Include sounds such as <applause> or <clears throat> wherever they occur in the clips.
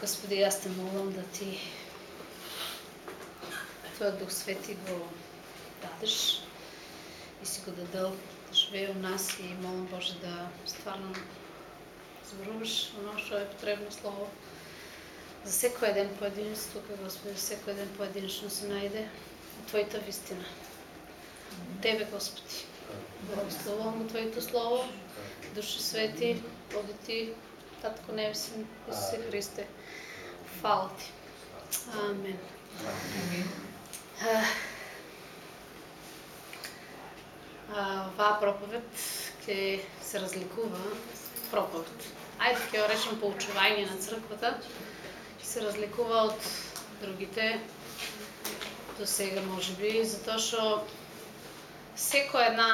Господи, јас те молам да ти Твојот Дух Свети го дадеш и си го дадел да живее у нас и молам Боже да стварно зборуваш оно што е потребно слово за секој еден поединец тука, Господи, за секој еден поединечно се најде Твојата вистина. Тебе, Господи. Благословувам Твоето Слово, Души Свети, оди Ти, Татко Невсин, Исусе Христе. Фала Ти. Амен. Оваа проповед ќе се разликува проповед. Ајде ќе ја речем поучување на црквата, ќе се разликува од другите до сега можеби, затоа што секоја една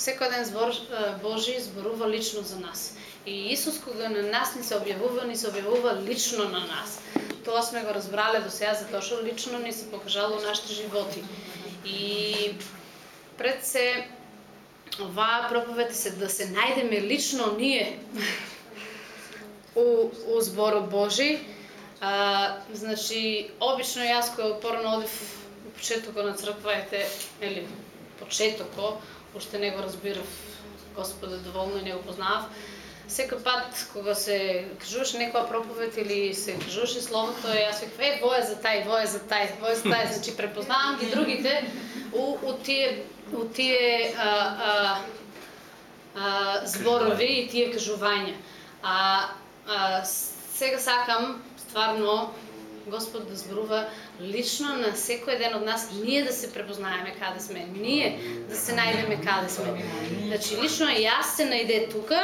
секој еден збор Божи зборува лично за нас. И Исус кога на нас ни се објавува, ни се објавува лично на нас. Тоа сме го разбрале до сега, затоа што лично ни се покажало нашите животи. И пред се оваа проповед се да се најдеме лично ние у, у зборот Божи. А, значи, обично јас кој порано одив у почетокот на црквајте, или почетоко, уште не го разбирав Господа доволно и не го познавав. Секој пат кога се кажуваше некоја проповед или се кажуваше словото, јас викав, е, во за тај, вој за тај, вој за тај, значи препознавам ги другите у, у тие, у тие а, а, а, зборови и тие кажувања. А, а сега сакам стварно Господ да зборува лично на секој ден од нас, ние да се препознаеме каде сме, ние да се најдеме каде сме. Значи, лично јас се најде тука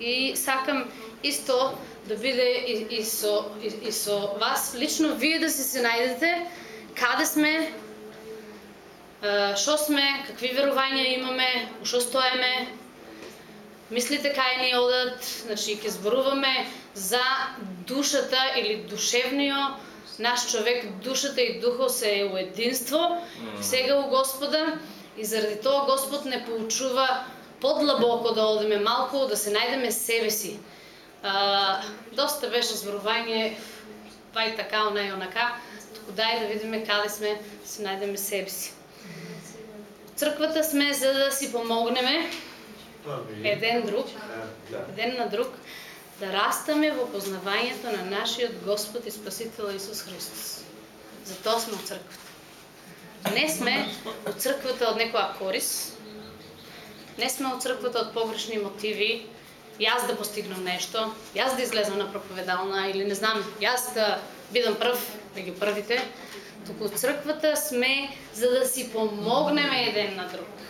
и сакам исто да биде и, и, со, и, и со вас, лично вие да се се најдете каде сме, што сме, какви верувања имаме, што стоеме, мислите кај ни одат, значи ќе зборуваме за душата или душевниот наш човек, душата и духот се е у единство, сега у Господа, и заради тоа Господ не поучува подлабоко да одиме малку, да се најдеме себе си. А, доста беше зборување, па и така, она и онака, туку дај да видиме каде сме, да се најдеме себе си. Црквата сме за да си помогнеме еден друг, еден на друг, да растаме во познавањето на нашиот Господ и Спасител Исус Христос. Затоа сме од црквата. Не сме од црквата од некоја корис, не сме од црквата од погрешни мотиви, јас да постигнам нешто, јас да излезам на проповедална или не знам, јас да бидам прв да меѓу првите, туку црквата сме за да си помогнеме еден на друг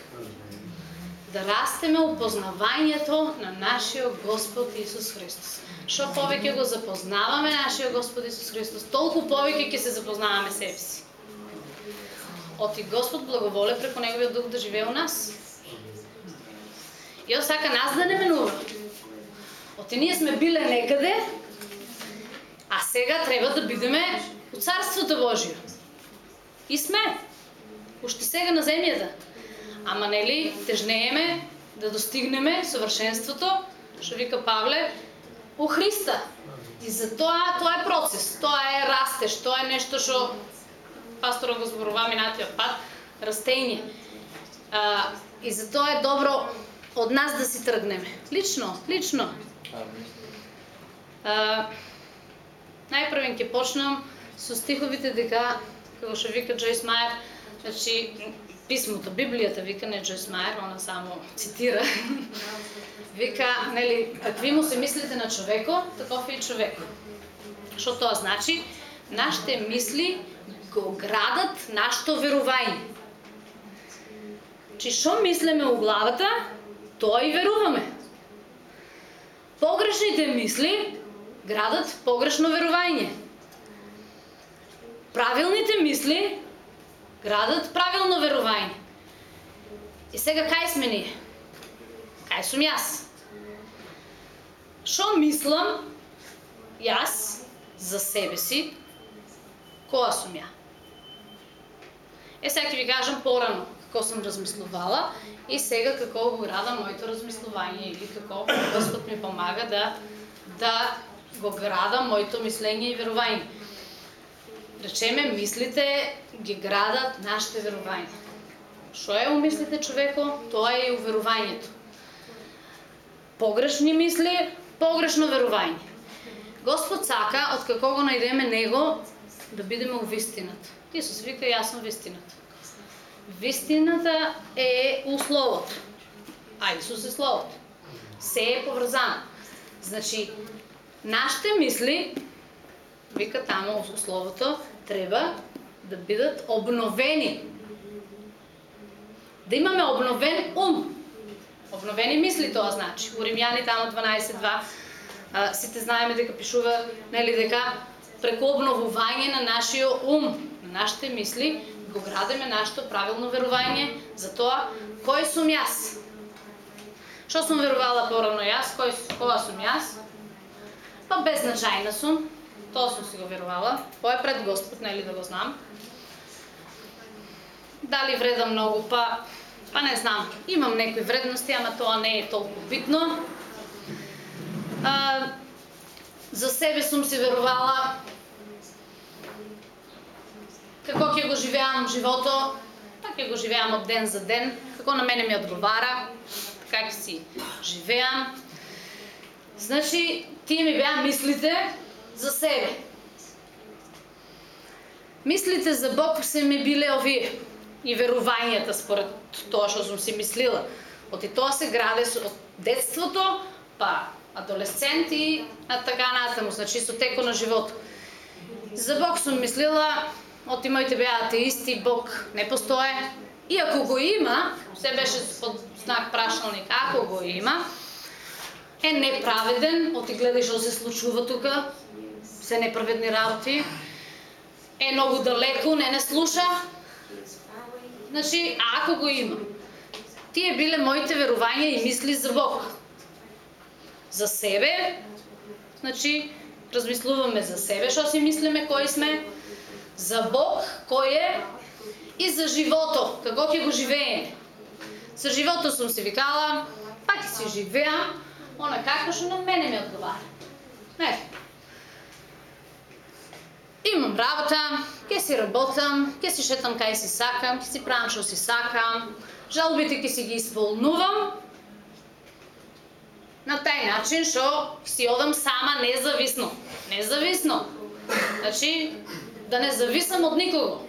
да растеме упознавањето на нашиот Господ Исус Христос. Што повеќе го запознаваме нашиот Господ Исус Христос, толку повеќе ќе се запознаваме себе си. Оти Господ благоволе преку неговиот дух да живее у нас. И сака нас да не менува. Оти ние сме биле некаде, а сега треба да бидеме у Царството Божие. И сме. Уште сега на земјата. Ама нели тежнееме да достигнеме совршенството, што вика Павле, у Христа. И за тоа тоа е процес, тоа е растеж, тоа е нешто што пасторот го зборува минатиот пат, растење. А, и за тоа е добро од нас да си тргнеме. Лично, лично. А, најпрвен ќе почнам со стиховите дека, како што вика Джойс Мајер, значи писмото, Библијата вика не Джойс Мајер, она само цитира. вика, нели, какви му се мислите на човеко, таков е и човеко. Што тоа значи? Нашите мисли го градат нашето верување. Чи што мислеме у главата, тоа и веруваме. Погрешните мисли градат погрешно верување. Правилните мисли градат правилно верување. И сега кај сме ние? Кај сум јас? Што мислам јас за себе си? Која сум ја? Е, сега ќе ви кажам порано како сум размислувала и сега како го града моето размислување или како Господ ми помага да да го града моето мислење и верување. Речеме, мислите ги градат нашите верувања. Што е умислите човеко, тоа е и уверувањето. Погрешни мисли, погрешно верување. Господ сака, од како го најдеме Него, да бидеме у вистината. Исус вика, јас сум вистината. Вистината е у Словото, а Исус е Словото. Се е поврзано. Значи, нашите мисли, вика тамо у Словото, треба да бидат обновени. Да имаме обновен ум. Обновени мисли тоа значи. У Римјани тамо 12.2 сите знаеме дека пишува, нели дека преку обновување на нашиот ум, на нашите мисли, го градиме нашето правилно верување за тоа кој сум јас. Што сум верувала порано јас, кој кога сум јас? Па безначајна сум, тоа сум си го верувала. Тоа е пред Господ, нели да го знам. Дали вредам многу, па па не знам. Имам некои вредности, ама тоа не е толку битно. А, за себе сум си верувала како ќе го живеам живото, така ќе го живеам од ден за ден, како на мене ми одговара, така ќе си живеам. Значи, тие ми беа мислите за себе. Мислите за Бог се ми биле овие и верувањата според тоа што сум си мислила. Оти тоа се граде од детството, па адолесценти, а така натаму, значи со теко на живот. За Бог сум мислила, оти моите беа атеисти, Бог не постое. И ако го има, се беше под знак прашалник, ако го има, е неправеден, оти гледаш што се случува тука, се неправедни работи, е многу далеко, не не слуша. Значи, ако го има. Тие биле моите верувања и мисли за Бог за себе, значи размислуваме за себе, што си мислиме кои сме, за Бог кој е и за живото, како ќе го живееме. За живото сум се викала, па ќе си живеам, она како што на мене ми одговара. Не. Имам работа, ќе си работам, ќе си шетам кај си сакам, ќе си правам што си сакам, жалбите ќе си ги исполнувам, на тај начин што си одам сама независно. Независно. Значи, да не зависам од никого.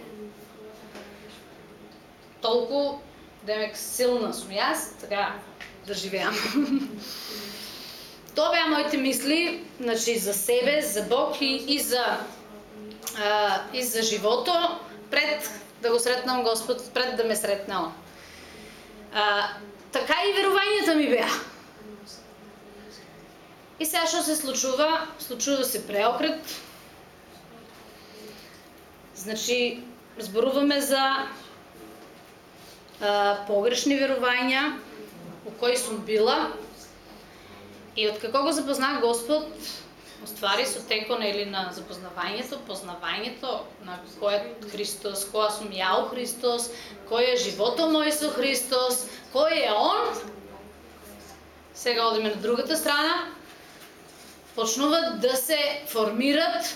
Толку, демек, силна сум јас, така, да живеам. Тоа беа моите мисли, значи, за себе, за Бог и, и за а, и за живото, пред да го сретнам Господ, пред да ме сретне Он. А, така и верувањето ми беа. И сега што се случува? Случува се преокрет. Значи, зборуваме за а, погрешни верувања у кои сум била и од како го запознах Господ, оствари со текона или на запознавањето, познавањето на кој е Христос, која сум ја у Христос, кој е живото мој со Христос, кој е Он. Сега одиме на другата страна, почнуваат да се формират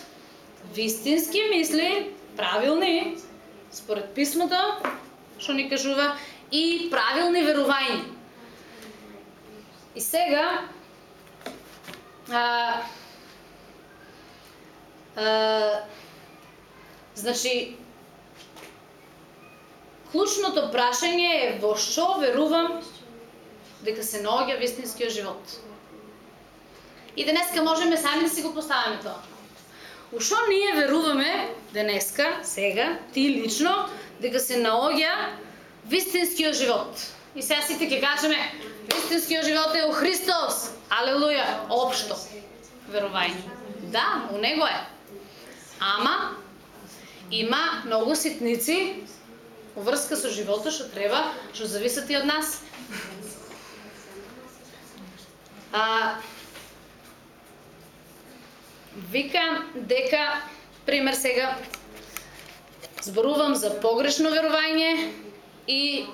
вистински мисли, правилни, според писмото, што ни кажува, и правилни верувања. И сега, а, а, значи, клучното прашање е во што верувам дека се наоѓа вистинскиот живот. И денеска можеме сами да си го поставиме тоа. У што ние веруваме денеска, сега, ти лично, дека се наоѓа вистинскиот живот. И сега сите ќе кажеме, вистинскиот живот е у Христос. Алелуја, општо верување. Да, у него е. Ама има многу ситници врска со животот што треба, што зависат и од нас. А, Вика дека, пример сега, зборувам за погрешно верување и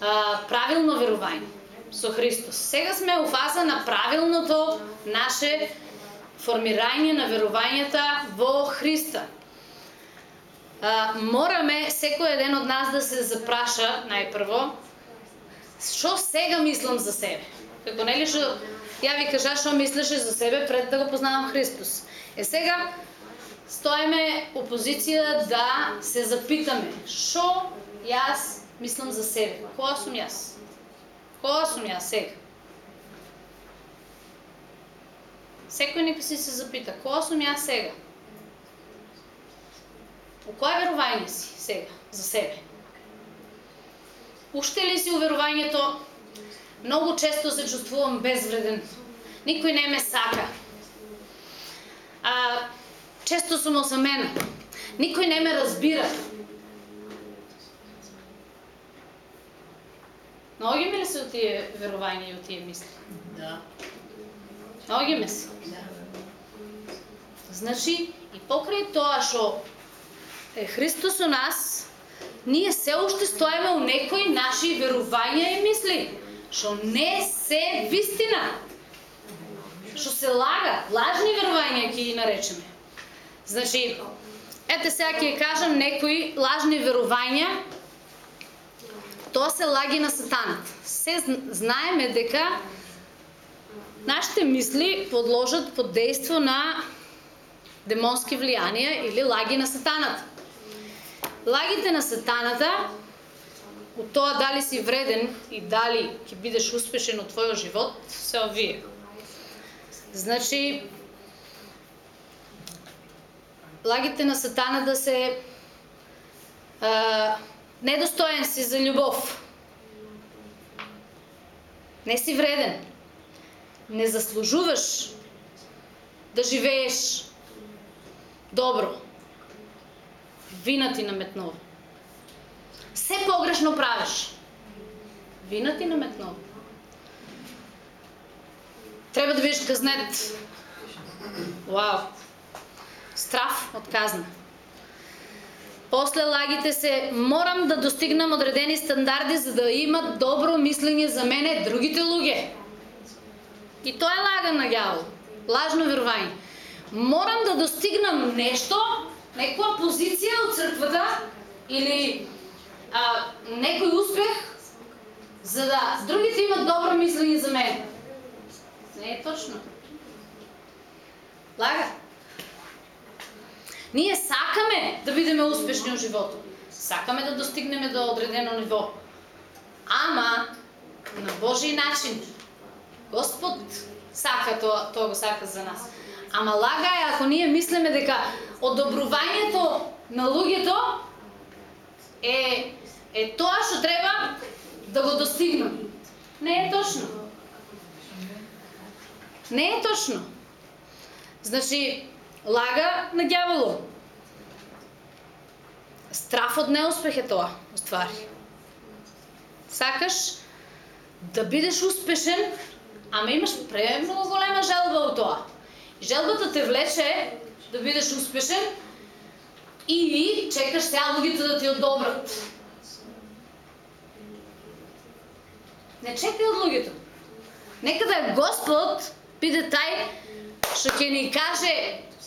а, правилно верување со Христос. Сега сме у фаза на правилното наше формирање на верувањата во Христа. А, мораме секој еден од нас да се запраша најпрво што сега мислам за себе. Како нели што ја ви кажа што мислеше за себе пред да го познавам Христос. Е сега стоиме у позиција да се запитаме што јас мислам за себе. Која сум јас? Која сум јас сега? Секој нека си се запита, која сум јас сега? У кое верување си сега за себе? Уште ли си уверувањето многу често се чувствувам безвреден. Никој не ме сака. А, често сум осамена. Никој не ме разбира. Наоѓаме ли се од тие верувања и од тие мисли? Да. Наоѓаме се. Да. Значи, и покрај тоа што е Христос у нас, ние се уште стоиме у некои наши верувања и мисли, што не се вистина. Што се лага, лажни верувања ќе ги наречеме. Значи, ете сега ќе кажам некои лажни верувања Тоа се лаги на сатанат. Се знаеме дека нашите мисли подложат под дејство на демонски влијанија или лаги на сатаната. Лагите на сатаната у тоа дали си вреден и дали ќе бидеш успешен во твојот живот се овие. Значи лагите на сатана да се а, Недостоен си за љубов. Не си вреден. Не заслужуваш да живееш добро. Вина ти наметнува. Се погрешно правиш. Вина ти наметнува. Треба да бидеш казнет. Вау. Страф од казна. После лагите се морам да достигнам одредени стандарди за да имат добро мислење за мене другите луѓе. И тоа е лага на ѓавол. Лажно верување. Морам да достигнам нешто, некоја позиција од црквата или а, некој успех за да другите имат добро мислење за мене. Не е точно. Лага. Ние сакаме да бидеме успешни во животот. Сакаме да достигнеме до одредено ниво. Ама на Божи начин. Господ сака тоа, тоа го сака за нас. Ама лага е ако ние мислиме дека одобрувањето на луѓето е е тоа што треба да го достигнам. Не е точно. Не е точно. Значи, лага на ѓаволот. Страф од неуспех е тоа, уствари. Сакаш да бидеш успешен, ама имаш премногу голема желба од тоа. И желбата те влече да бидеш успешен и чекаш сега луѓето да ти одобрат. Не чекај од луѓето. Нека да е Господ биде тај што ќе ни каже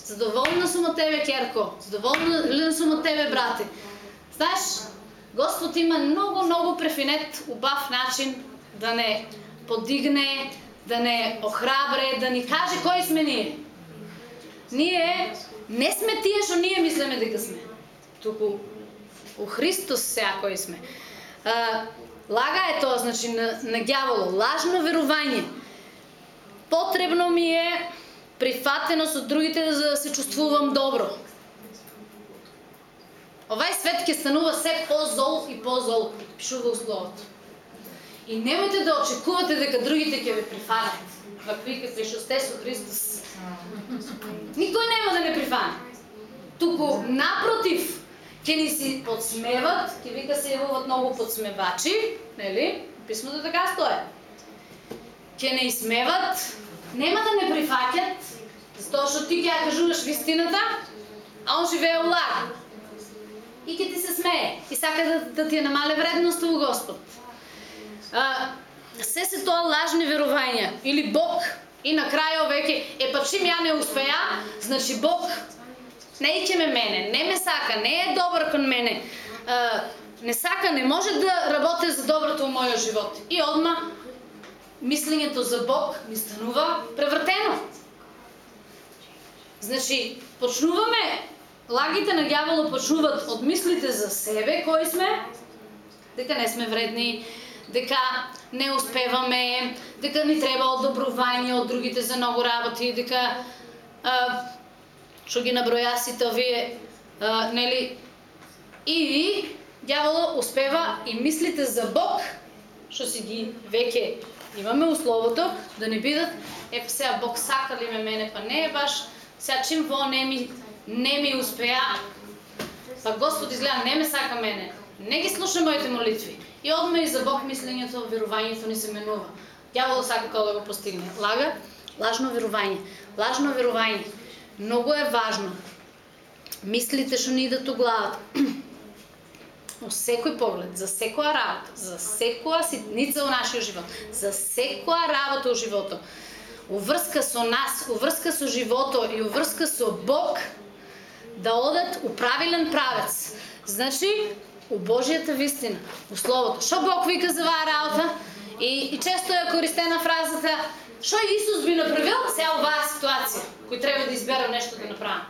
Задоволна сум од тебе, Керко. Задоволна сум од тебе, брате. Знаеш, Господ има многу, многу префинет, убав начин да не подигне, да не охрабре, да ни каже кои сме ние. Ние не сме тие што ние мислиме дека сме. Туку у Христос сега кои сме. А, лага е тоа, значи, на, на ѓаволо, лажно верување. Потребно ми е прифатеност од другите за да се чувствувам добро. Овај свет ќе станува се по-зол и по-зол, пишува во словото. И немојте да очекувате дека другите ќе ве прифанат, вакви какви што сте со Христос. Никој нема да не прифане. Туку напротив, ќе ни си подсмеват, ќе вика се јавуват многу подсмевачи, нели? Писмото така стои. Ќе не исмеват, нема да не прифаќат, затоа што ти ќе ја кажуваш вистината, а он живее у лаг. И ќе ти се смее и сака да, да ти ја намале вредност во Господ. А, се се тоа лажни верувања или Бог и на крај веќе е па чим ја не успеа, значи Бог не ме мене, не ме сака, не е добар кон мене. не сака, не може да работи за доброто во мојот живот. И одма мислењето за Бог ми станува превртено. Значи, почнуваме, лагите на ѓаволот почнуваат од мислите за себе кои сме, дека не сме вредни, дека не успеваме, дека ни треба одобрување од другите за многу работи, дека а, што ги наброја сите овие, а, нели, и ѓаволот успева и мислите за Бог, што си ги веќе имаме условото да не бидат, е сега Бог сака ли ме мене, па не е баш, сега чим во не ми, не ми успеа, па Господ изгледа не ме сака мене, не ги слуша моите молитви. И одма и за Бог мислењето, верувањето ни се менува. Дјавол сака кога да го постигне. Лага, лажно верување. Лажно верување. Многу е важно. Мислите што ни идат у главата. Во секој поглед, за секоја работа, за секоја ситница во нашиот живот, за секоја работа во животот, уврска со нас, уврска со живото и уврска со Бог, да одат у правилен правец. Значи, у Божијата вистина, у Словото. Што Бог вика за оваа работа? И, и често е користена фразата Што Исус би направил сега оваа ситуација, кој треба да изберам нешто да направам?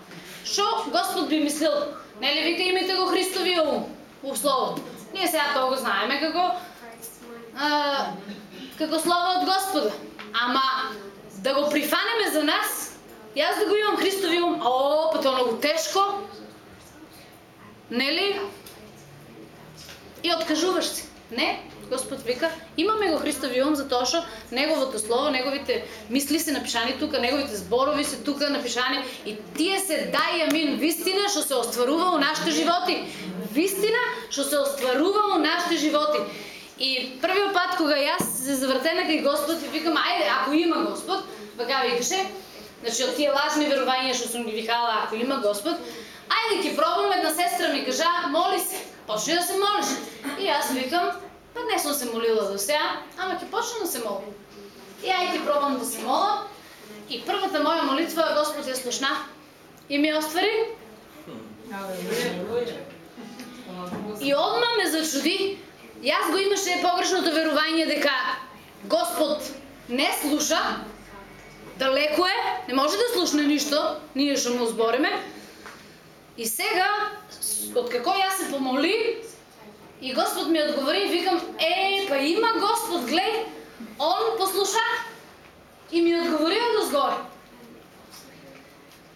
Што Господ би мислил? Нели вика имате го Христовиот ум у Словото. Ние сега тоа го знаеме како а, како Слово од Господа. Ама да го прифанеме за нас, јас да го имам Христови ум, о, па тоа многу тешко. Нели? и откажуваш се. Не, Господ вика, имаме го Христови ум за тоа што неговото слово, неговите мисли се напишани тука, неговите зборови се тука напишани и тие се дај амин вистина што се остварува во нашите животи. Вистина што се остварува во нашите животи. И првиот пат кога јас се завртена кај Господ и викам, ајде, ако има Господ, вака викаше, значи од тие лажни верувања што сум ги викала, ако има Господ, ајде ќе пробаме една сестра ми кажа, моли се. Почни да се молиш. И јас викам, па не сум се молила до сега, ама ќе почнам да се молам. И ајде пробам да се молам. И првата моја молитва Господ ја слушна и ми оствари. И одма ме зачуди. Јас го имаше погрешното верување дека Господ не слуша, далеко е, не може да слушне ништо, ние што му збореме. И сега од како јас се помоли и Господ ми одговори, и викам, е, па има Господ, глеј, Он послуша и ми одговори од озгоре.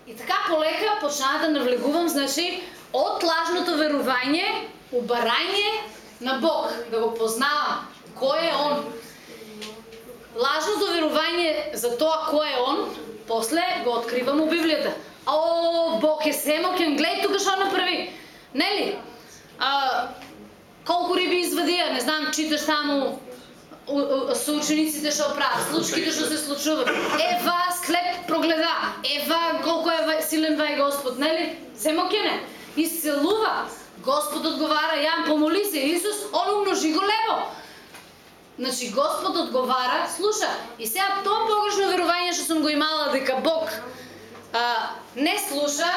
И така полека почнаа да навлегувам, значи, од лажното верување, убарање на Бог, да го познавам, кој е Он. Лажното верување за тоа кој е Он, после го откривам у Библијата. О, Бог е семокен, глеј тука што направи. Нели? А, извадија, читаш таму со учениците што прават, случките што се случуваат. Ева, слеп прогледа. Ева, колку е силен вај Господ, нели? Се мокене. Исцелува. Господ одговара, Јан, помоли се, Исус, он умножи го лево. Значи, Господ одговара, слуша. И сега тоа погрешно верување што сум го имала дека Бог а, не слуша,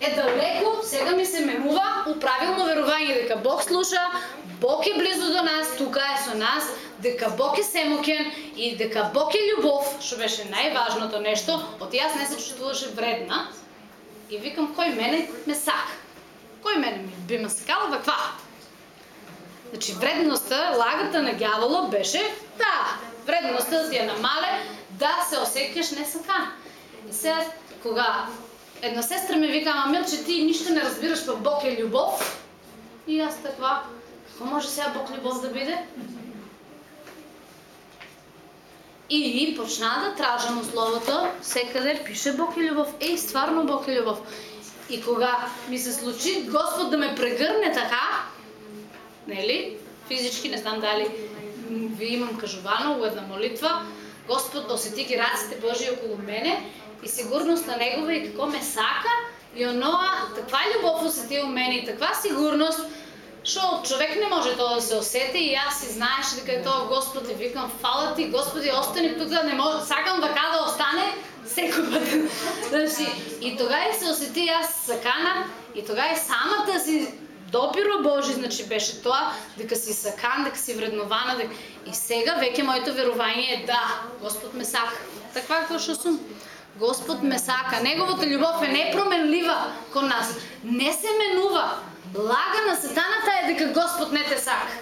е далеко, сега ми се менува у правилно верување дека Бог слуша, Бог е близо до нас, тука е со нас, дека Бог е семокен и дека Бог е љубов, што беше најважното нешто, од јас не се чувствуваше вредна. И викам кој мене ме сака. Кој мене ми би ме сакал ваква? Да значи вредноста, лагата на ѓаволот беше да, вредноста да ти е намале, да се осеќаш несакан. И сега кога една сестра ми вика, ама Милче, ти ништо не разбираш, па Бог е љубов. И јас таква, како може сега Бог љубов да биде? И почна да тражам условото, секаде пише Бог е љубов. Еј, стварно Бог е љубов. И кога ми се случи Господ да ме прегрне така, нели, физички, не знам дали ви имам кажувано во една молитва, Господ осети ги раците Божи околу мене и сигурноста негова и како ме сака и оноа таква љубов усети у мене и таква сигурност Што човек не може тоа да се осети и јас си знаеш дека е тоа Господ и викам фала ти Господи остани тука не може сакам да када остане секој пат. <laughs> Значи и тогаш се осети јас сакана и тогаш самата си допиро Божи, значи беше тоа дека си сакан, дека си вреднована, дека и сега веќе моето верување е да, Господ ме сака. Таква како што сум. Господ ме сака. Неговата љубов е непроменлива кон нас. Не се менува. Лага на сатаната е дека Господ не те сака.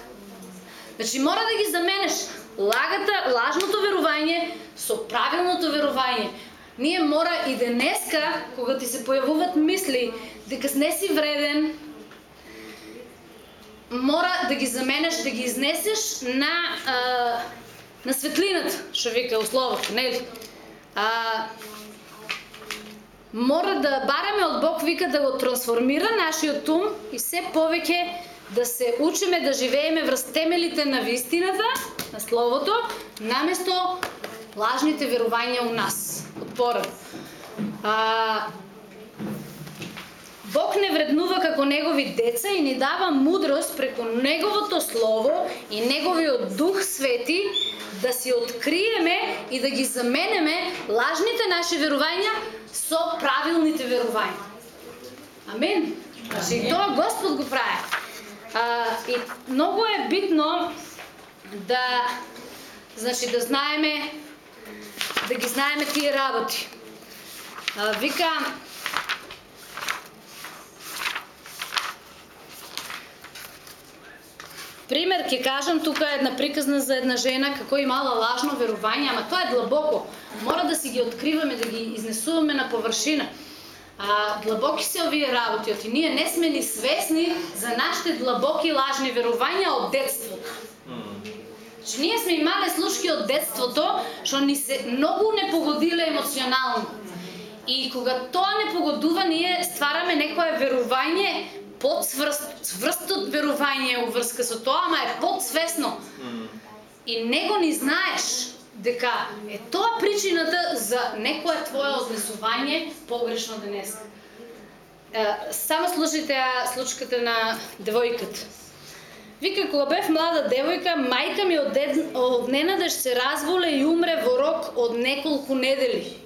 Значи мора да ги заменеш лагата, лажното верување со правилното верување. Ние мора и денеска, кога ти се појавуваат мисли дека не си вреден, мора да ги заменеш, да ги изнесеш на а, на светлината, што вика условото, нели? А, мора да бараме од Бог вика да го трансформира нашиот ум и се повеќе да се учиме да живееме врз темелите на вистината, на словото, наместо лажните верувања у нас. Од А, Бог не вреднува како негови деца и ни дава мудрост преку неговото слово и неговиот дух свети да си откриеме и да ги заменеме лажните наши верувања со правилните верувања. Амин. Значи тоа Господ го прави. А, и многу е битно да значи да знаеме да ги знаеме тие работи. А, вика Пример ќе кажам тука една приказна за една жена како имала лажно верување, ама тоа е длабоко. Мора да си ги откриваме, да ги изнесуваме на површина. А, длабоки се овие работи, оти ние не сме ни свесни за нашите длабоки лажни верувања од детството. Значи, ние сме имале слушки од детството, што ни се многу не погодиле емоционално. И кога тоа не погодува, ние ствараме некое верување подсврст, од верување во врска со тоа, ама е подсвесно. И него ни знаеш дека е тоа причината за некое твое однесување погрешно денес. Само слушайте случката на девојката. Вика, кога бев млада девојка, мајка ми од, од ненадеж се разболе и умре во рок од неколку недели.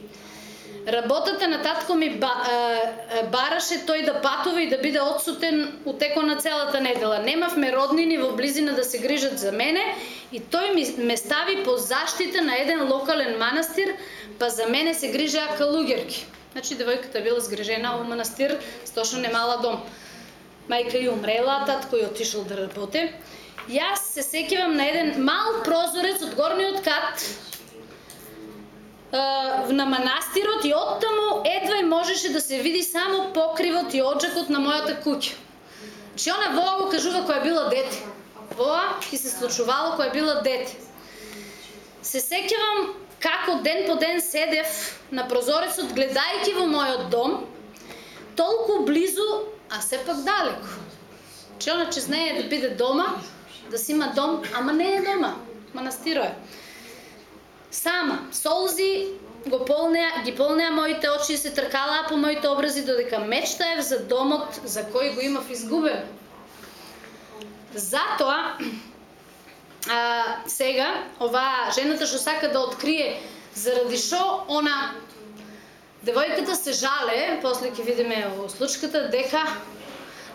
Работата на татко ми ба, е, бараше тој да патува и да биде одсутен у теко на целата недела. Немавме роднини во близина да се грижат за мене и тој ми ме стави по заштита на еден локален манастир, па за мене се грижаа калугерки. Значи девојката била згрижена во манастир, стошно немала дом. Мајка ја умрела, татко ја отишел да работе. Јас се сеќавам на еден мал прозорец од горниот кат на манастирот и оттаму едва и можеше да се види само покривот и оджакот на мојата куќа. Че она воа го кажува која била дете. Воа и се случувало која била дете. Се сеќавам како ден по ден седев на прозорецот гледајќи во мојот дом, толку близу, а сепак далеко. Че она че знае да биде дома, да си има дом, ама не е дома. Манастиро е. Сама, солзи го полнеа, ги полнеа моите очи и се тркалаа по моите образи додека мечтаев за домот за кој го имав изгубен. Затоа а, сега оваа жената што сака да открие заради што она девојката се жале, после ќе видиме во случката дека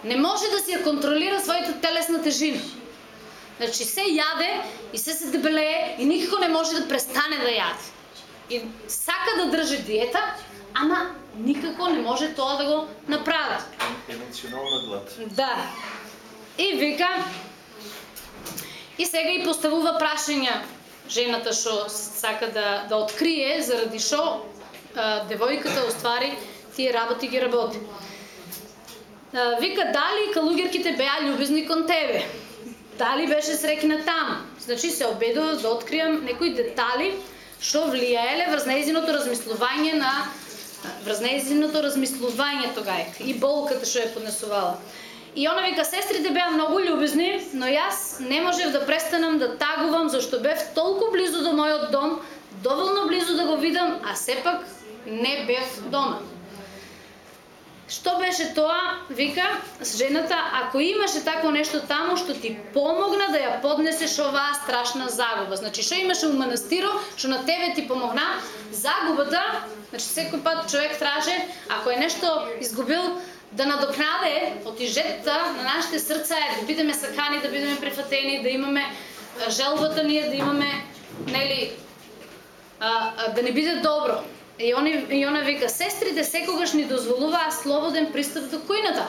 не може да си ја контролира својата телесна тежина. Значи се јаде и се се дебелее и никако не може да престане да јаде. И сака да држи диета, ама никако не може тоа да го направи. Емоционална глад. Да. И вика и сега и поставува прашања жената што сака да да открие заради што девојката оствари тие работи ги работи. А, вика дали калугерките беа љубезни кон тебе? Дали беше срекна таму. Значи се обедува да откриам некои детали што влијаеле врз нејзиното размислување на врз нејзиното размислување тогај и болката што ја поднесувала. И она вика сестрите беа многу љубезни, но јас не можев да престанам да тагувам зашто бев толку близу до мојот дом, доволно близу да го видам, а сепак не бев дома. Што беше тоа? Вика, жената, ако имаше такво нешто таму што ти помогна да ја поднесеш оваа страшна загуба. Значи, што имаше у манастиро, што на тебе ти помогна, загубата, значи секој пат човек траже, ако е нешто изгубил, да надокнаде од жетта на нашите срца е да бидеме сакани, да бидеме прифатени, да имаме желбата ние, да имаме, нели, а, а, да не биде добро. И, они, и она вика, сестрите секогаш ни дозволуваа слободен пристап до кујната.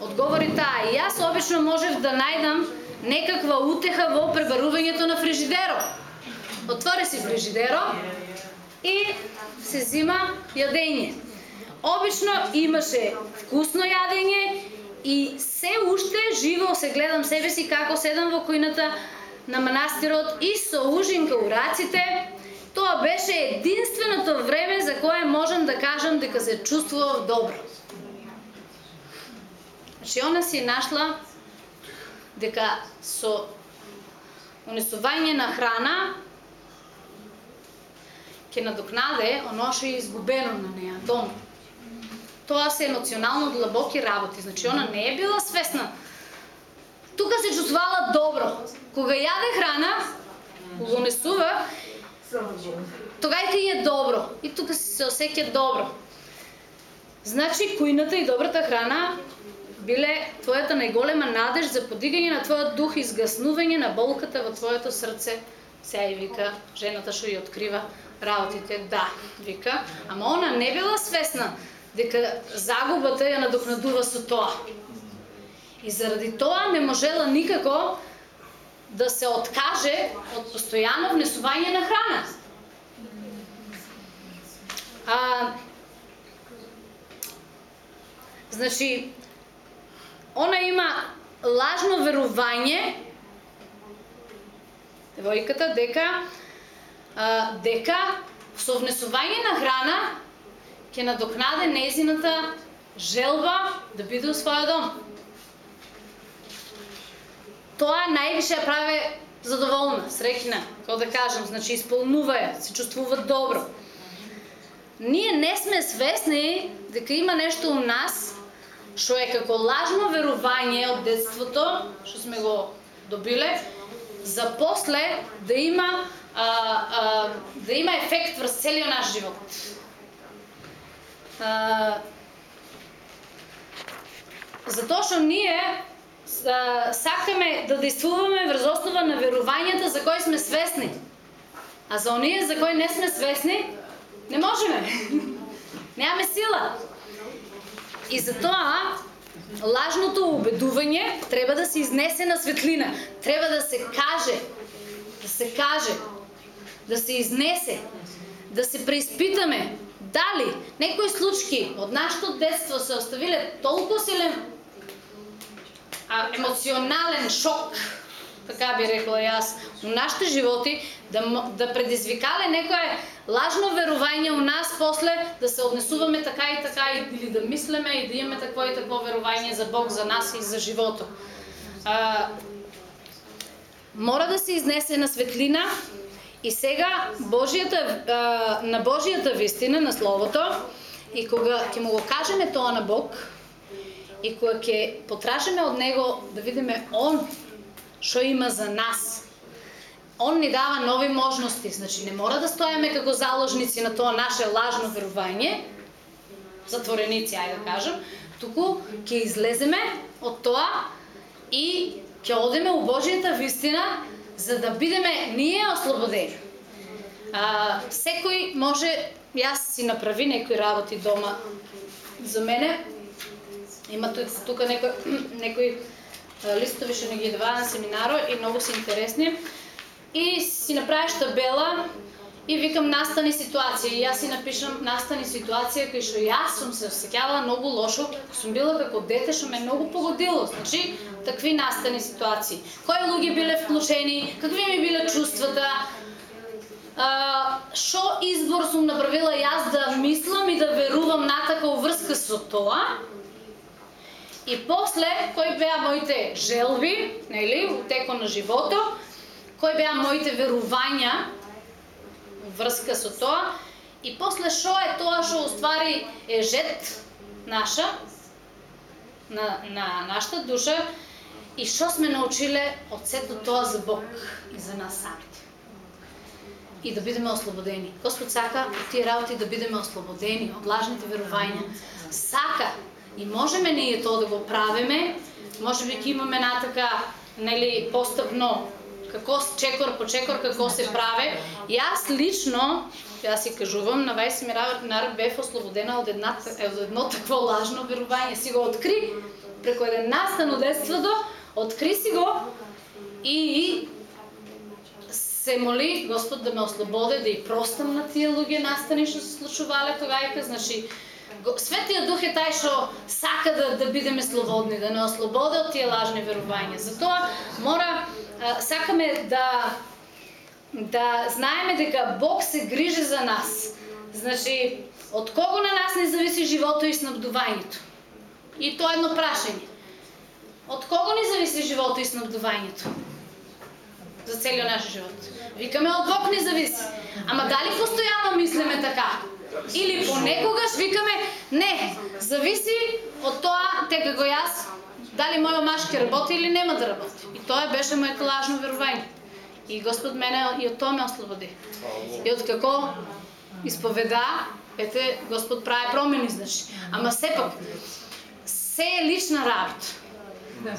Одговори таа, и јас обично можев да најдам некаква утеха во пребарувањето на фрижидеро. Отвори си фрижидеро и се зима јадење. Обично имаше вкусно јадење и се уште живо се гледам себе си како седам во кујната на манастирот и со ужинка у раците, Тоа беше единственото време за кое можам да кажам дека се чувствував добро. Значи, она си нашла дека со унесување на храна ќе надокнаде оно што е изгубено на неа дома. Тоа се емоционално длабоки работи. Значи, она не е била свесна. Тука се чувствувала добро. Кога јаде храна, кога унесува, Тогајте е добро. И тука се осеќа добро. Значи, кујната и добрата храна биле твојата најголема надеж за подигање на твојот дух и изгаснување на болката во твоето срце. Сеја и вика жената што ја открива работите. Да, вика, ама она не била свесна дека загубата ја надокнадува со тоа. И заради тоа не можела никако да се откаже од постојано внесување на храна. А, значи, она има лажно верување, девојката, дека, а, дека со внесување на храна ќе надокнаде незината желба да биде у својот дом тоа највише ја праве задоволна, среќна, како да кажам, значи исполнува ја, се чувствува добро. Ние не сме свесни дека има нешто у нас што е како лажно верување од детството, што сме го добиле, за после да има а, а, да има ефект врз целиот наш живот. А, затоа што ние сакаме да действуваме врз основа на верувањата за кои сме свесни. А за оние за кои не сме свесни, не можеме. <laughs> Немаме сила. И затоа лажното убедување треба да се изнесе на светлина. Треба да се каже, да се каже, да се изнесе, да се преиспитаме дали некои случаи од нашето детство се оставиле толку силен а, емоционален шок, така би рекла јас, у нашите животи, да, да предизвикале некое лажно верување у нас после да се однесуваме така и така или да мислеме и да имаме такво и такво верување за Бог, за нас и за животот. А, мора да се изнесе на светлина и сега Божијата, а, на Божијата вистина, на Словото, и кога ќе му го кажеме тоа на Бог, и кога ќе потражиме од него да видиме он што има за нас. Он ни дава нови можности, значи не мора да стоеме како заложници на тоа наше лажно верување, затвореници, ајде да кажам, туку ќе излеземе од тоа и ќе одиме у Божијата вистина за да бидеме ние ослободени. А, секој може, јас си направи некои работи дома. За мене Има тука некои, <clears throat> некои листови што не ги даваа на семинаро и многу се интересни. И си направиш табела и викам настани ситуација. И јас си напишам настани ситуација кај што јас сум се осеќавала многу лошо, сум била како дете што ме многу погодило. Значи, такви настани ситуации. Кои луѓе биле вклучени, какви ми биле чувствата, што избор сум направила јас да мислам и да верувам натака врска со тоа, И после, кои беа моите желби, нели, у текот на живото, кои беа моите верувања врска со тоа, и после што е тоа што уствари е жет наша, на, на нашата душа и што сме научиле од сето тоа за Бог и за нас самите. И да бидеме ослободени. Господ сака тие работи да бидеме ослободени од лажните верувања. Сака и можеме ние тоа да го правиме, може би ќе имаме натака нели постапно како чекор по чекор како се прави. Јас лично Јас си кажувам, на 20 ми народ бев ослободена од, една, од едно такво лажно верување. Си го откри преку еден настан од детството, откри си го и се моли Господ да ме ослободи, да и простам на тие луѓе настани што се случувале тогајка, значи Светиот Дух е тај што сака да, да бидеме слободни, да не ослободи од тие лажни верувања. Затоа мора сакаме да да знаеме дека Бог се грижи за нас. Значи, од кого на нас не зависи живото и снабдувањето? И тоа е едно прашање. Од кого не зависи живото и снабдувањето? За целиот наш живот. Викаме од Бог не зависи. Ама дали постојано мислиме така? Или понекогаш викаме не, зависи од тоа дека го јас дали мојот маж ќе работи или нема да работи. И тоа беше моето лажно верување. И Господ мене и од тоа ме ослободи. И од како исповеда, ете, Господ прави промени, значи. Ама сепак, се е лична работа.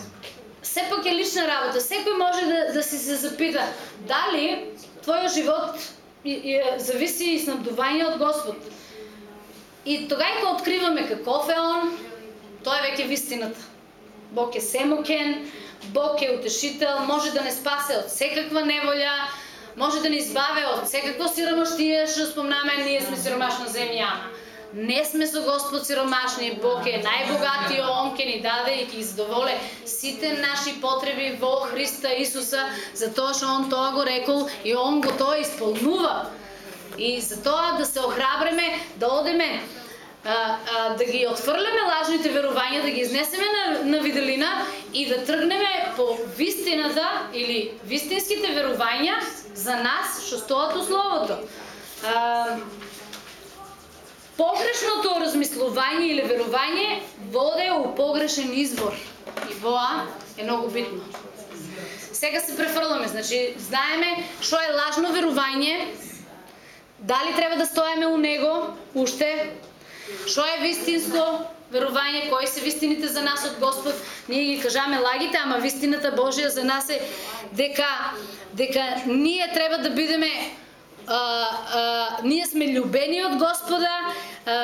Сепак е лична работа. Секој може да, да си се запита дали твојот живот и, и, зависи и снабдување од Господ. И тогај кога откриваме каков е Он, тоа е веќе вистината. Бог е семокен, Бог е утешител, може да не спасе од секаква неволја, може да не избаве од секакво сиромаштие, што спомнаме, ние сме сиромашна земја. Не сме со Господ сиромашни, Бог е најбогатиот, Он ке ни даде и ќе задоволе сите наши потреби во Христа Исуса, затоа што Он тоа го рекол и Он го тоа исполнува. И затоа да се охрабреме, да одеме а, а, да ги отфрлеме лажните верувања, да ги изнесеме на, на виделина и да тргнеме по вистината или вистинските верувања за нас што стоат у Словото. А, погрешното размислување или верување воде у погрешен избор. И воа е многу битно. Сега се префрламе, значи знаеме што е лажно верување, дали треба да стоеме у него уште Што е вистинско верување, кои се вистините за нас од Господ? Ние ги кажаме лагите, ама вистината Божија за нас е дека дека ние треба да бидеме а, а, ние сме љубени од Господа, а,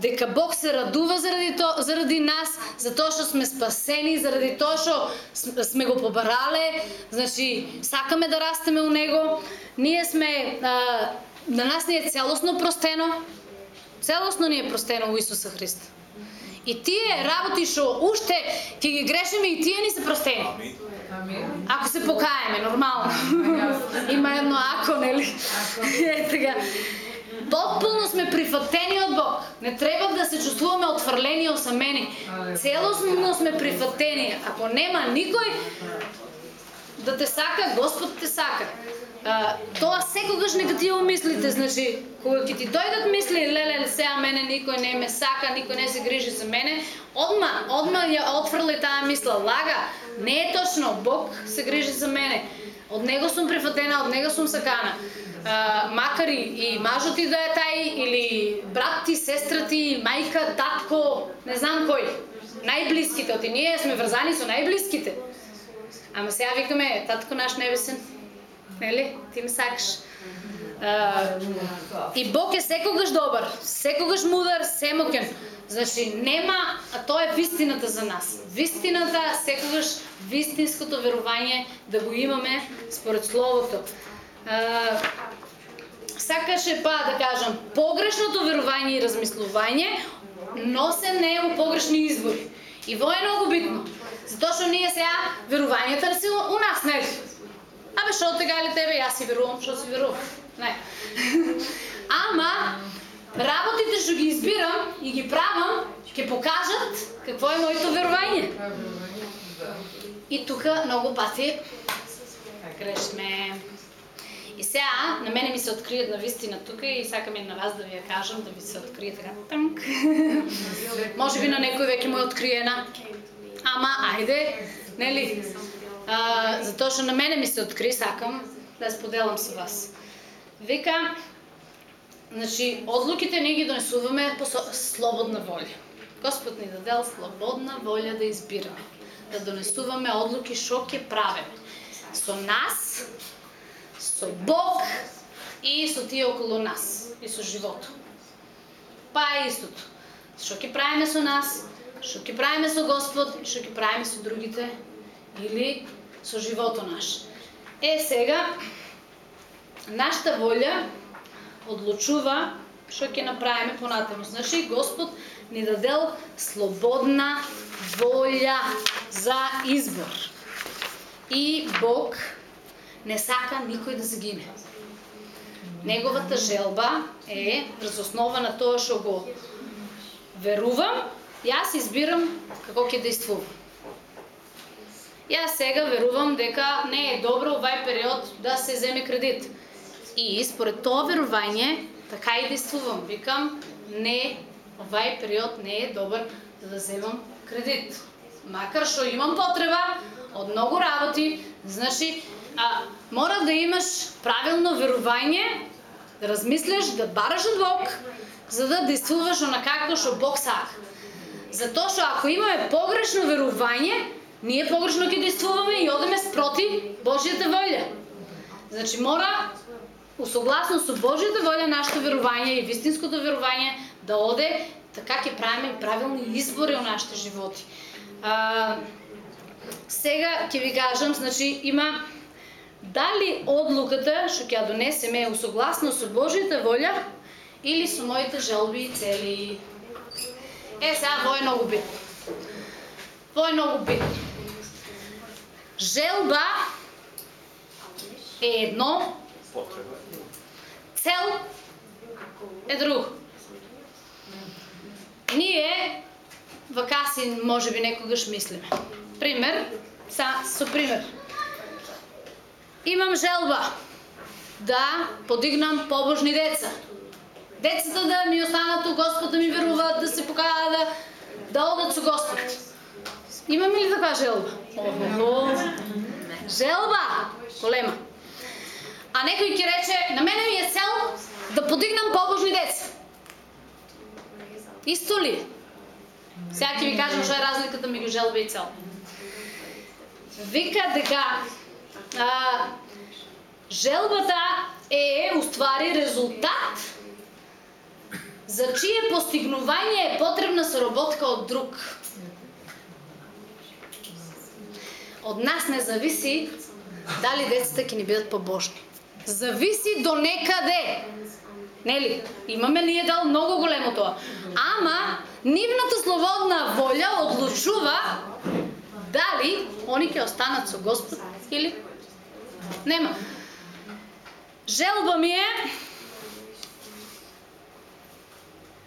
дека Бог се радува заради то, заради нас, за тоа што сме спасени, заради тоа што сме го побарале, значи сакаме да растеме у него. Ние сме а, на нас не е целосно простено, Целосно ни е простено во Исуса Христа. И тие работи што уште ќе ги грешиме и тие ни се простени. Ако се покаеме, нормално. <laughs> Има едно ако, нели? <laughs> Е, така. Потполно сме прифатени од Бог. Не треба да се чувствуваме отврлени и осамени. Целосно сме прифатени. Ако нема никој да те сака, Господ те сака а, тоа секогаш негативно мислите, значи кога ќе ти дојдат мисли, леле, сега мене никој не ме сака, никој не се грижи за мене, одма, одма ја отфрли таа мисла, лага, не е точно, Бог се грижи за мене. Од него сум прифатена, од него сум сакана. А, макар и, и мажот ти да е тај, или брат ти, сестра ти, мајка, татко, не знам кој. Најблиските, оти ние сме врзани со најблиските. Ама сега викаме, татко наш небесен, нели? Ти ме сакаш. и Бог е секогаш добар, секогаш мудар, семокен. Значи нема, а тоа е вистината за нас. Вистината, секогаш вистинското верување да го имаме според словото. Uh, сакаше па да кажам, погрешното верување и размислување носе не у погрешни избори. И во е многу битно. Затоа што ние сега верувањето се у нас, нели? Абе, што тега ли тебе, јас си верувам, што си верувам. Не. <laughs> Ама, работите што ги избирам и ги правам, ќе покажат какво е моето верување. И тука многу пати грешме. И сега на мене ми се откри една вистина тука и сакам и на вас да ви ја кажам, да ви се открие така танк. <laughs> Може би на некој веќе му е откриена. Ама, ајде, нели? А, затоа што на мене ми се откри, сакам да споделам со вас. Вика, значи, одлуките ние ги донесуваме по слободна воља. Господ ни дадел слободна воља да избираме, да донесуваме одлуки што ќе правиме. Со нас, со Бог и со тие околу нас, и со живото. Па е истото. Што ќе правиме со нас, што ќе правиме со Господ, и што ќе правиме со другите или со живото наш. Е, сега, нашата волја одлучува што ќе направиме понатаму. Значи, Господ ни дадел слободна волја за избор. И Бог не сака никој да загине. Неговата желба е врз основа на тоа што го верувам, јас избирам како ќе действувам. Јас сега верувам дека не е добро овај период да се земе кредит. И според тоа верување, така и действувам. Викам, не, овај период не е добар за да земам кредит. Макар што имам потреба од многу работи, значи, а, мора да имаш правилно верување, да размислиш, да бараш од Бог, за да действуваш онакако што Бог сака. Затоа што ако имаме погрешно верување, ние погрешно ќе действуваме и одеме спроти Божјата волја. Значи мора усогласно со Божјата волја нашето верување и вистинското верување да оде така ќе правиме правилни избори во нашите животи. А, сега ќе ви кажам, значи има дали одлуката што ќе ја донесеме е усогласно со Божјата волја или со моите желби и цели. Е, сега во е многу битно. Во е многу битно. Желба е едно, цел е друго. Ние вакаси може би некогаш мислиме. Пример, са, со пример. Имам желба да подигнам побожни деца. Децата да ми останат у Господ, да ми веруваат, да се покајат, да, да одат со Господ. Имаме ли така желба? Охо. Желба голема. А некој ќе рече, на мене ми е цел да подигнам побожни деца. Исто ли? Сега ќе ви кажам што е разликата меѓу желба и цел. Вика дека а, желбата е уствари резултат за чие постигнување е потребна соработка од друг. Од нас не зависи дали децата ќе ни бидат побожни. Зависи до некаде. Нели? Имаме ние дал многу големо тоа. Ама нивната слободна волја одлучува дали они ќе останат со Господ или нема. Желба ми е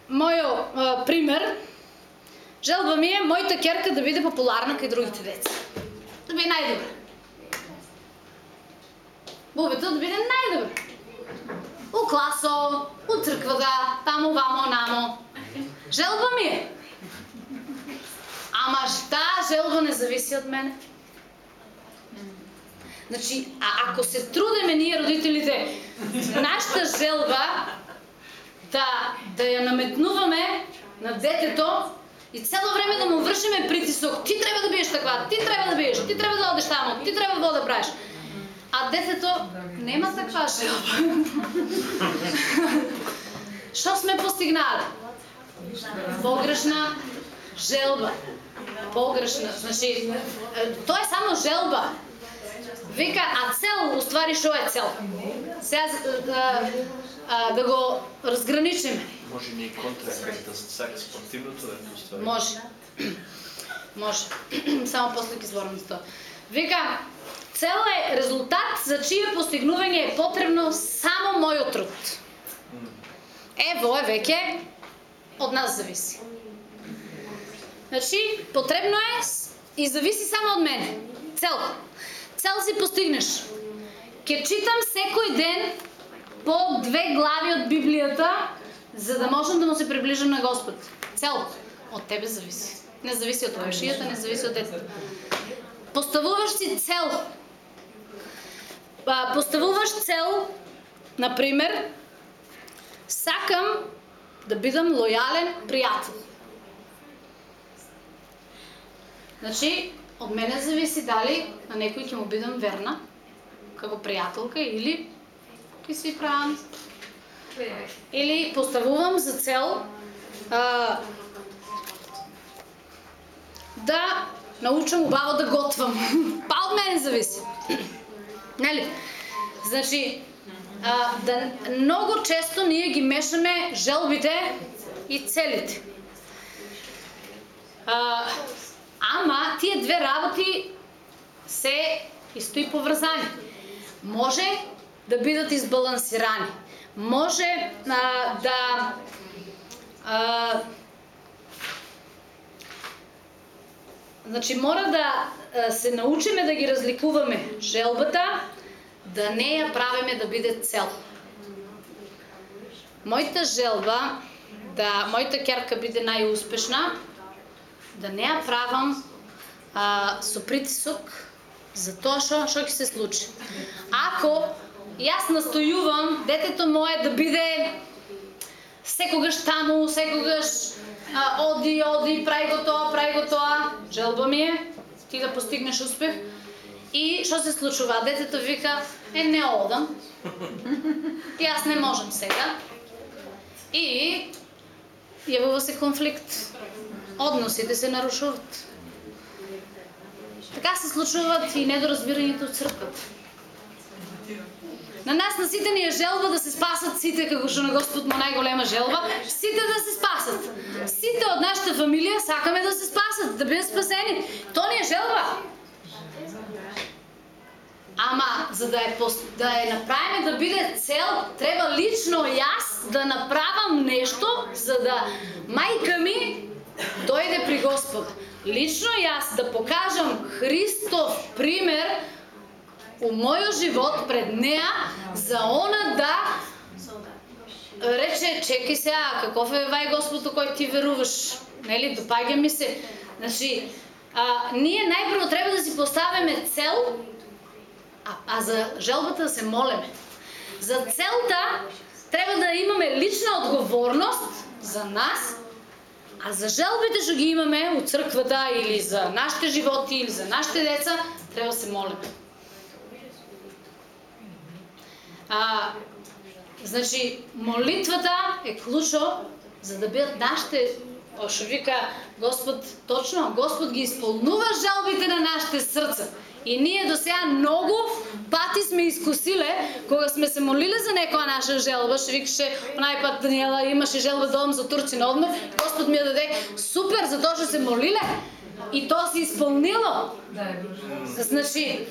мојо пример. Желба ми е мојата керка да биде популарна кај другите деца. Да биде најдобра. Бубето да биде најдобра. У класо, у црквата, таму, вамо, намо. Желба ми е. Ама таа желба не зависи од мене. Значи, а ако се трудиме ние родителите, нашата желба да, да ја наметнуваме на детето и цело време да му вршиме притисок. Ти треба да биеш таква, ти треба да биеш, ти треба да одеш таму, ти треба да да правиш. А детето нема таква желба. <laughs> Што сме постигнали? Погрешна желба. Погрешна, значи тоа е само желба. Вика, а цел, уствари што е цел? Сега а, да го разграничиме. Може ни и контраефект да сака спортивното да уствари. Може. <clears throat> Може. <clears throat> Само после ќе зборам за тоа. Вика, цел е резултат за чие постигнување е потребно само мојот труд. Е, во е веќе од нас зависи. Значи, потребно е и зависи само од мене. Цел. Цел си постигнеш. Ке читам секој ден по две глави од Библијата, за да можам да му се приближам на Господ. Целото од тебе зависи. Не зависи од твоја шијата, не зависи од детето. Поставуваш си цел. Поставуваш цел, например, сакам да бидам лојален пријател. Значи, од мене зависи дали на некој ќе му бидам верна, како пријателка или ќе си правам или поставувам за цел а, да научам убаво да готвам. <laughs> Па од мене зависи. Нели? Значи, а, да многу често ние ги мешаме желбите и целите. А, ама тие две работи се исто и поврзани. Може да бидат избалансирани. Може а, да а, Значи мора да а, се научиме да ги разликуваме желбата, да не ја правиме да биде цел. Мојата желба да мојата керка биде најуспешна, да не ја правам а, со притисок за тоа што што ќе се случи. Ако јас настојувам детето мое да биде секогаш таму, секогаш а, оди, оди, прај го тоа, прај го тоа, желба ми е ти да постигнеш успех. И што се случува? Детето вика, е не одам. <laughs> И јас не можам сега. И јавува се конфликт. Односите се нарушуваат. Така се случуваат и недоразбирањето од црквата. На нас на сите ни е желба да се спасат сите како што на Господ му најголема желба, сите да се спасат. Сите од нашата фамилија сакаме да се спасат, да бидат спасени. Тоа ни е желба. Ама за да е да е направиме да биде цел, треба лично јас да направам нешто за да мајка ми дојде при Господ. Лично јас да покажам Христов пример у мојот живот пред неа за она да рече чеки сега каков е вај Господ кој ти веруваш нели допаѓа ми се значи а, ние најпрво треба да си поставиме цел а, а за желбата да се молеме. За целта треба да имаме лична одговорност за нас, а за желбите што ги имаме у црквата или за нашите животи или за нашите деца, треба да се молиме. А, значи, молитвата е клучо за да бидат нашите што вика Господ, точно, Господ ги исполнува жалбите на нашите срца. И ние до сега многу пати сме искусиле, кога сме се молиле за некоја наша желба, што викаше, онај пат Даниела имаше желба да за турци на одмор, Господ ми ја даде супер за тоа што се молиле и тоа се исполнило. Значи,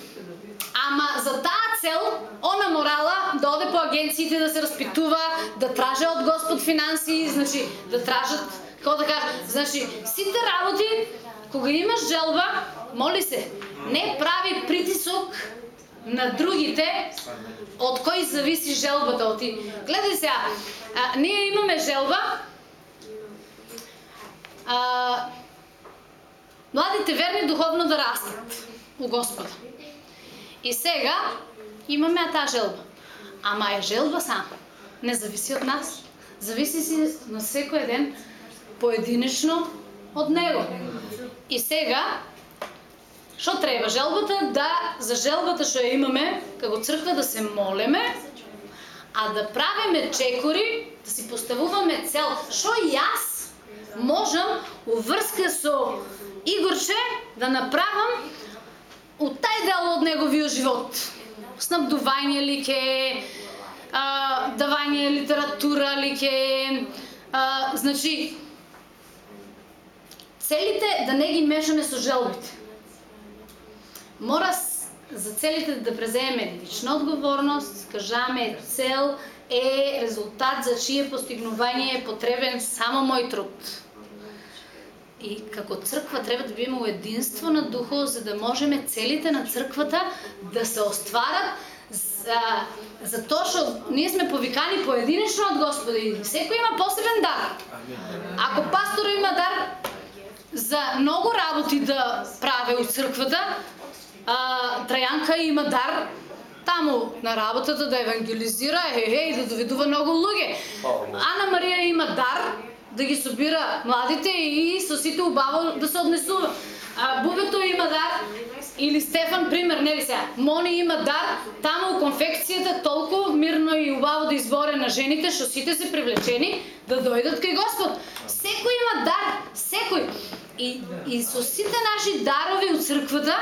Ама за таа цел, она морала да оде по агенциите да се распитува, да траже од Господ финанси, значи да тражат, како да кажа, значи сите работи, кога имаш желба, моли се, не прави притисок на другите од кој зависи желбата од ти. Гледај сега, а, ние имаме желба а, младите верни духовно да растат у Господа. И сега имаме таа желба. Ама е желба сам. Не зависи од нас. Зависи си на секој ден поединечно од него. И сега Што треба? Желбата да за желбата што ја имаме како црква да се молеме, а да правиме чекори, да си поставуваме цел. Што јас можам у врска со Игорче да направам у тај дел од неговиот живот. Снабдување ли ке, а, давање литература ли ке, а, значи, целите да не ги мешаме со желбите мора за целите да преземеме лична одговорност, кажаме цел е резултат за чие постигнување е потребен само мој труд. И како црква треба да биме у единство на духот за да можеме целите на црквата да се остварат за, за тоа што ние сме повикани поединечно од Господа и секој има посебен дар. Ако пастор има дар за многу работи да прави у црквата, а, Трајанка има дар таму на работата да евангелизира, е, е, да доведува многу луѓе. Ана Марија има дар да ги собира младите и со сите убаво да се однесува. А, Бубето има дар, или Стефан, пример, не ли сега, Мони има дар, таму у конфекцијата толку мирно и убаво да изворе на жените, што сите се привлечени да дојдат кај Господ. Секој има дар, секој. И, и со сите наши дарови у црквата,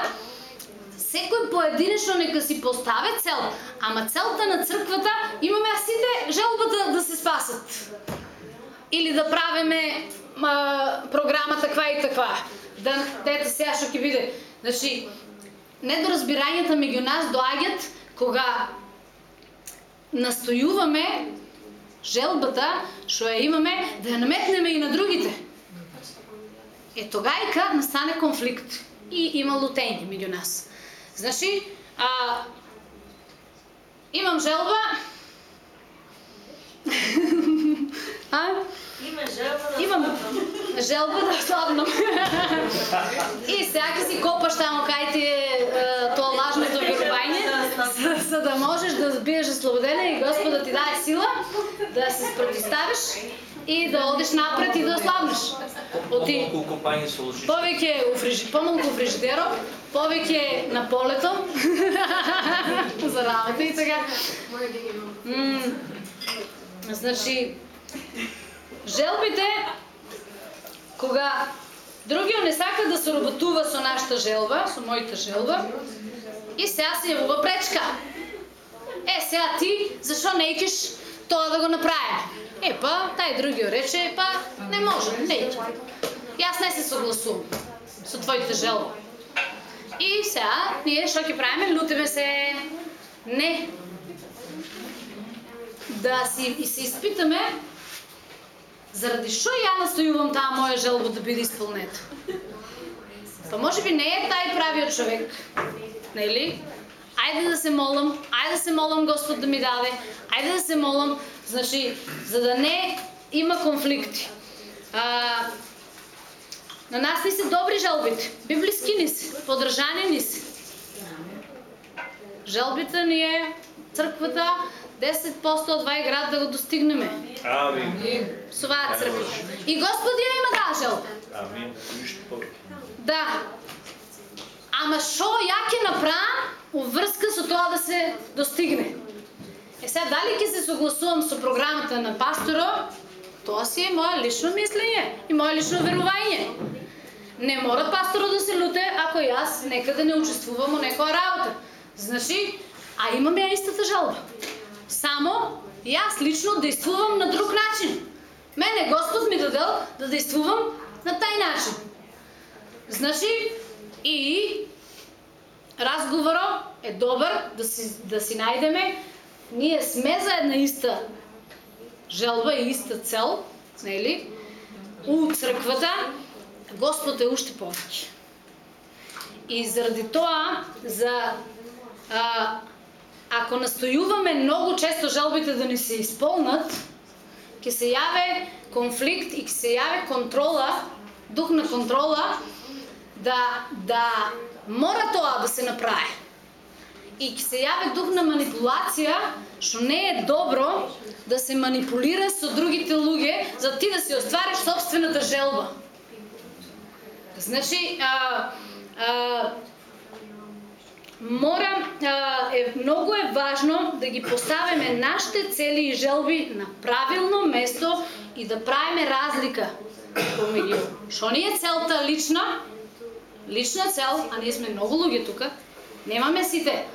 секој поединечно нека си поставе цел, ама целта на црквата имаме сите сите желбата да, да се спасат. Или да правиме а, програма таква и таква. Да, дете сега што ќе биде. Значи, недоразбирањата меѓу нас доаѓаат кога настојуваме желбата што ја имаме да ја наметнеме и на другите. Е тогајка настане конфликт и има лутење меѓу нас. Значи, а, имам желба <laughs> а? Има желба да Имам слабнам. желба да слабнам. и сега ќе си копаш тамо кај ти тоа лажното верување, за, за да можеш да биеш ослободена и Господ да ти даде сила да се спротиставиш и да одиш напред и да слабнеш. Оти повеќе у фрижи, помалку у фрижидеро, повеќе на полето <laughs> за работа и така. Значи, желбите, кога другиот не сака да соработува со нашата желба, со мојата желба, и сега се јавува пречка. Е, сега ти, зашо не икиш тоа да го направи? Е, па, тај другиот рече, па, не може, не икиш. Јас не се согласувам со твоите желба. И сега, ние што ќе правиме? Лутиме се не да си и се испитаме заради што ја настојувам таа моја желба да биде исполнета. Па може би не е тај правиот човек, нели? Ајде да се молам, ајде да се молам Господ да ми даде, ајде да се молам, значи, за да не има конфликти. А, на нас ни се добри желбите, библиски ни се, подржани ни се. Желбите ни е црквата 10% од вај град да го достигнеме Амин. со оваа црква. И Господ ја има таа желба. Амин. Ништо повеќе. Да. Ама што ја ќе направам у врска со тоа да се достигне? Е сега дали ќе се согласувам со програмата на пасторо, тоа си е мое лично мислење и мое лично верување. Не мора пасторо да се луте ако јас некаде не учествувам во некоја работа. Значи, а имаме ја истата жалба. Само јас лично действувам на друг начин. Мене Господ ми дадел да действувам на тај начин. Значи, и разговорот е добар да си, да си најдеме. Ние сме за една иста желба и иста цел, нели? У црквата Господ е уште повеќе. И заради тоа, за а, ако настојуваме многу често желбите да не се исполнат, ќе се јаве конфликт и ќе се јаве контрола, дух на контрола, да, да мора тоа да се направи. И ќе се јави дух на манипулација, што не е добро да се манипулира со другите луѓе за ти да си оствариш собствената желба. Значи, а, а, мора, а, е, многу е важно да ги поставиме нашите цели и желби на правилно место и да правиме разлика помеѓу што ни е целта лична, лична цел, а ние сме многу луѓе тука, немаме сите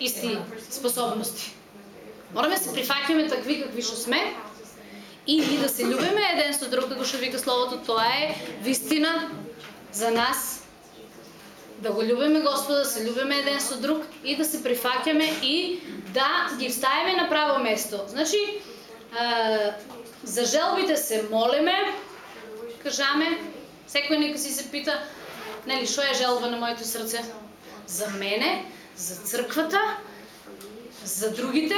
исти способности. Мораме да се прифаќаме такви какви што сме и, и да се љубиме еден со друг, како што вика словото, тоа е вистина за нас да го љубиме Господа, да се љубиме еден со друг и да се прифаќаме и да ги ставиме на право место. Значи, е, за желбите се молиме, кажаме, секој нека си се пита, нели, што е желба на моето срце? За мене, за црквата за другите,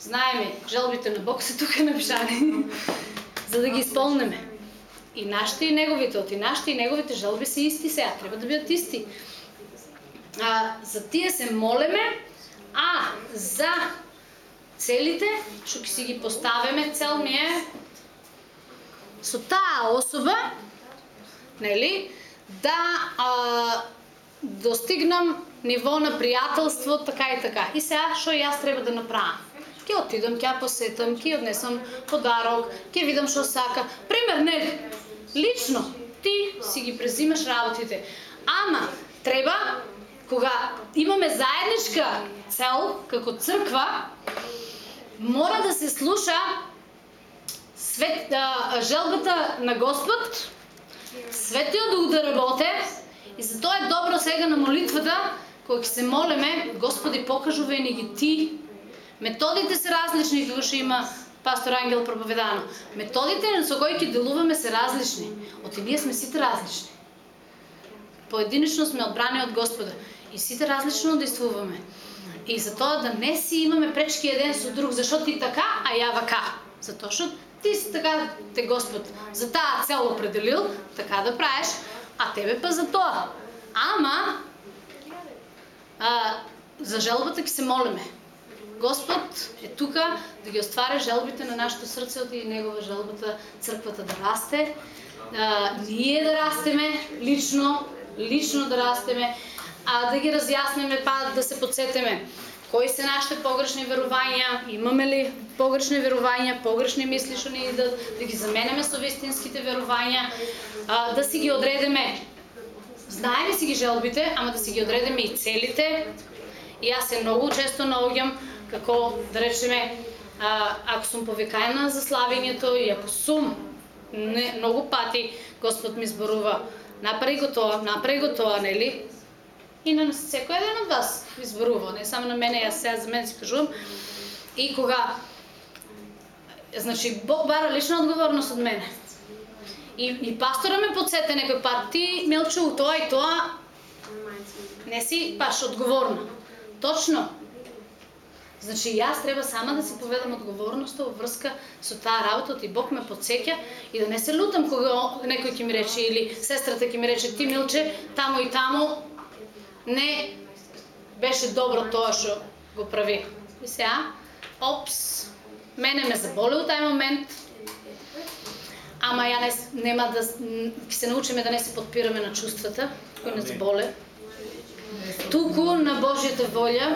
знаеме, желбите на Бог се тука напишани, <laughs> за да ги исполнеме. И нашите и неговите, од и нашите и неговите желби се исти сега, треба да бидат исти. А, за тие се молеме, а за целите, што ќе си ги поставиме, цел ми е со таа особа, нели, да а, достигнам ниво на пријателство, така и така. И сега, што јас треба да направам? Ке отидам, ќе посетам, ќе однесам подарок, ќе видам што сака. Пример, не, лично, ти си ги презимаш работите. Ама, треба, кога имаме заедничка цел, како црква, мора да се слуша свет, а, желбата на Господ, Светиот Дух да работе, и затоа е добро сега на молитвата, кога ќе се молиме, Господи, покажувај ни ги ти. Методите се различни, како има пастор Ангел проповедано. Методите со кои ќе делуваме се различни. Оти ние сме сите различни. Поединично сме одбрани од Господа и сите различно действуваме. И за тоа да не си имаме пречки еден со друг, зашто ти така, а ја вака. Затоа што ти си така те Господ за таа цел определил, така да правиш, а тебе па за тоа. Ама а, за желбата ќе се молиме. Господ е тука да ги оствари желбите на нашето срце и негова желбата црквата да расте, а, ние да растеме лично, лично да растеме, а да ги разјасниме па да се подсетиме кои се нашите погрешни верувања, имаме ли погрешни верувања, погрешни мисли што ни да, да ги заменеме со вистинските верувања, а, да си ги одредиме знаеме си ги желбите, ама да си ги одредиме и целите. И јас се многу често наоѓам како да речеме а, ако сум повикаена за славењето и ако сум не, многу пати Господ ми зборува направи го тоа, направи го тоа, нели? И на секој еден од вас ми зборува, не само на мене, јас сега за мене си кажувам. И кога значи Бог бара лична одговорност од мене. И, и пастора ме подсете некој пат, ти Милчо, тоа и тоа не си баш одговорна. Точно. Значи јас треба сама да си поведам одговорноста во врска со таа работа, и Бог ме подсеќа и да не се лутам кога некој ќе ми рече или сестрата ќе ми рече ти Милче, таму и таму не беше добро тоа што го прави. И сега, опс, мене ме заболе у тај момент, ама ја не, нема да, ќе се научиме да не се подпираме на чувствата кои не заболе. Туку на Божјата волја,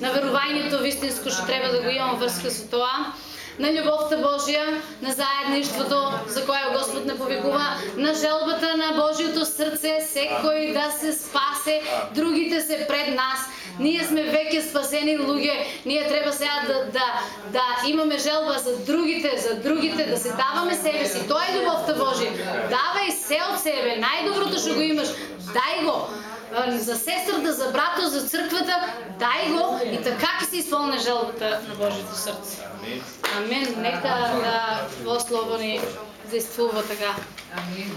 на верувањето вистинско што треба да го имам врска со тоа, на љубовта Божја, на заедништвото за кое Господ не повикува, на желбата на Божјото срце, секој да се спасе, другите се пред нас. Ние сме веќе спасени луѓе, ние треба сега да, да, да имаме желба за другите, за другите, да се даваме себе си. Тоа е љубовта Божја. Давај се од себе, најдоброто што го имаш, дај го за сестрата, за брато, за црквата, дај го и така ќе се исполне желбата на Божјото срце. Амен. Нека да во слово ни действува така. Амин.